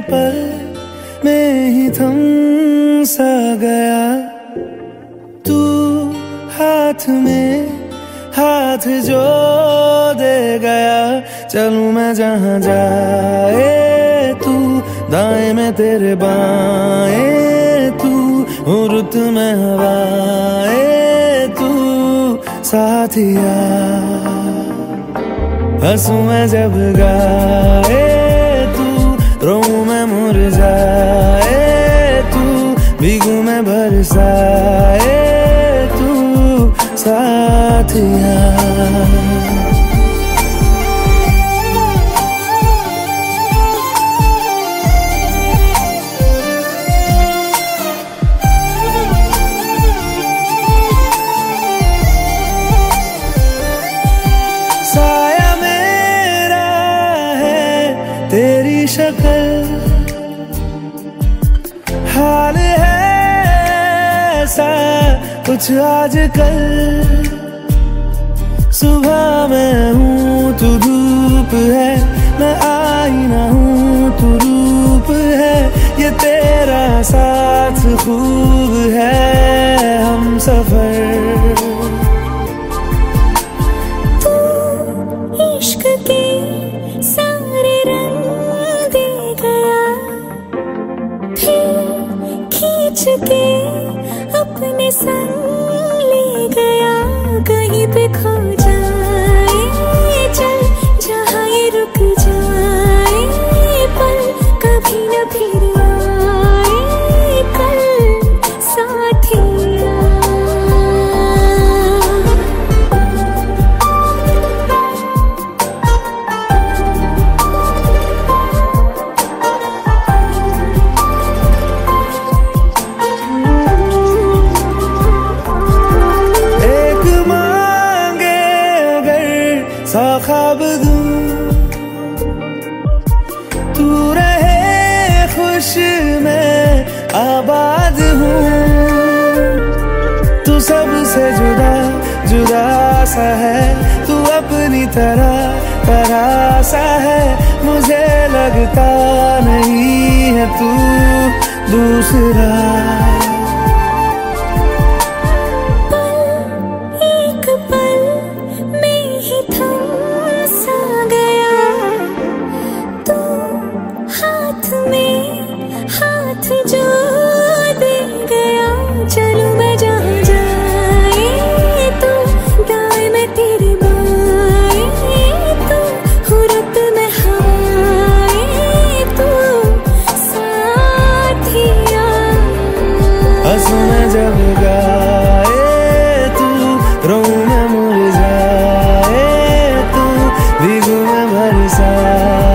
पल में ही थम सा गया। तू हाथ में हाथ जो दे गया। चलू मैं जहाँ जाए तू, दाएँ में तेरे बाएँ तू रुत में हवाए तू साथिया हंसू मैं जब गाए मुरझाए तू भीगू मैं बरसाए तू साथिया मेरा है तेरी शक्ल हाल है ऐसा कुछ आज कल सुबह मैं हूँ तू धूप है, मैं आईना हूँ तू रूप है। ये तेरा साथ खूब है, हम सफ़र खींच के अपने संग सा ख्वाब तू रहे खुश मैं आबाद हूँ तू सबसे जुदा जुदा सा है तू अपनी तरह तरह सा है मुझे लगता नहीं है तू दूसरा जब गाए तू रो में मुर जाए तू भीगू में भर जाए